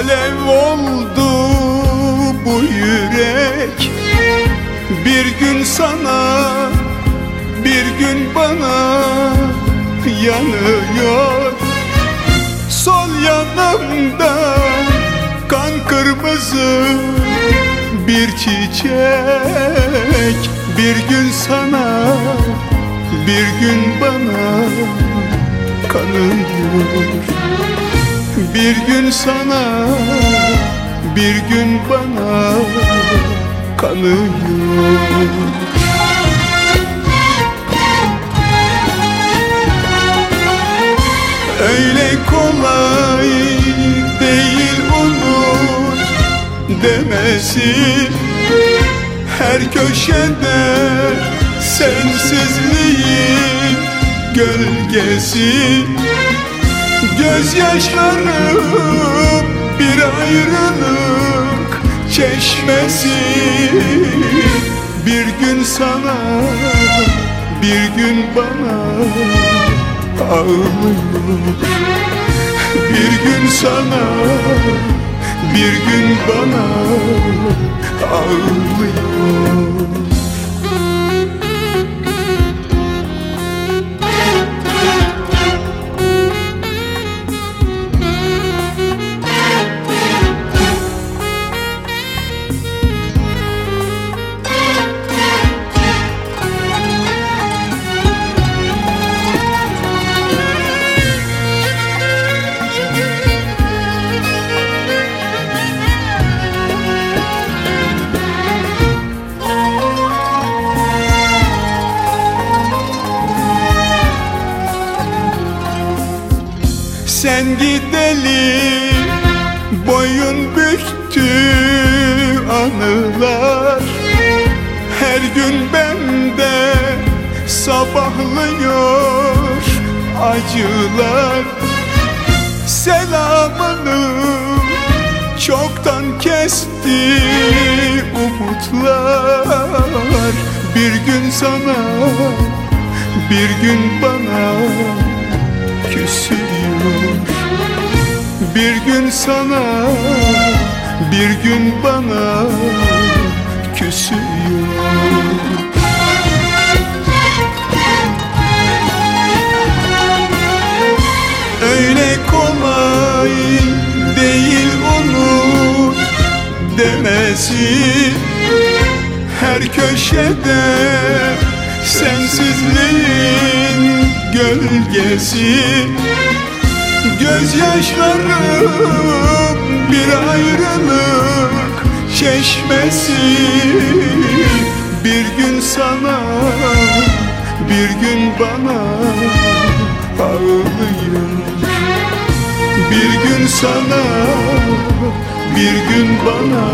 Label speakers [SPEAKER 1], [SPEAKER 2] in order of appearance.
[SPEAKER 1] Alev oldu bu yürek. Bir gün sana bir gün bana yanıyor. Sol yanımda kan kırmızı bir çiçek. Bir gün sana bir gün bana kanıyor Bir gün sana bir gün bana kanıyor Öyle kolay değil unut demesi. Her köşede sensizliğin gölgesi Gözyaşlarım bir ayrılık çeşmesi. Bir gün sana bir gün bana ağlıyor. Bir gün sana bir gün bana ağlıyor Sen gideli boyun büktü anılar. Her gün bende sabahlıyor acılar. Selamını çoktan kesti umutlar. Bir gün sana bir gün bana küsüyor Bir gün sana bir gün bana küsüyor. Öyle kolay değil unut demesi Her köşede sensizliğin gölgesi Gözyaşlarım bir ayrılık çeşmesi. Bir gün sana bir gün bana ağlıyor Bir gün sana bir gün bana